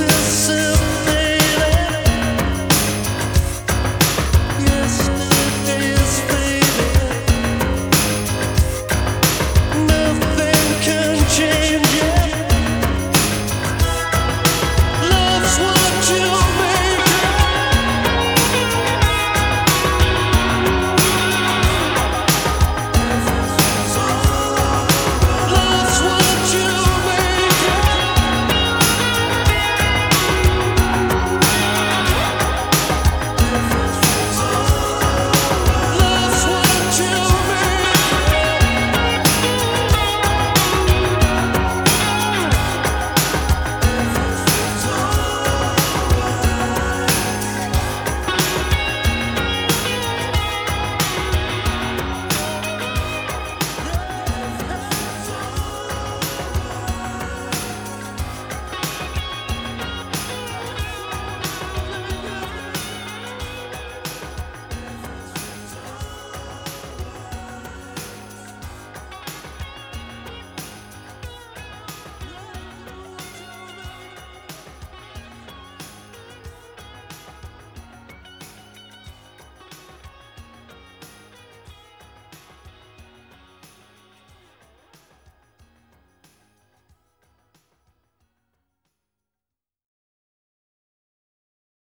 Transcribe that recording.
is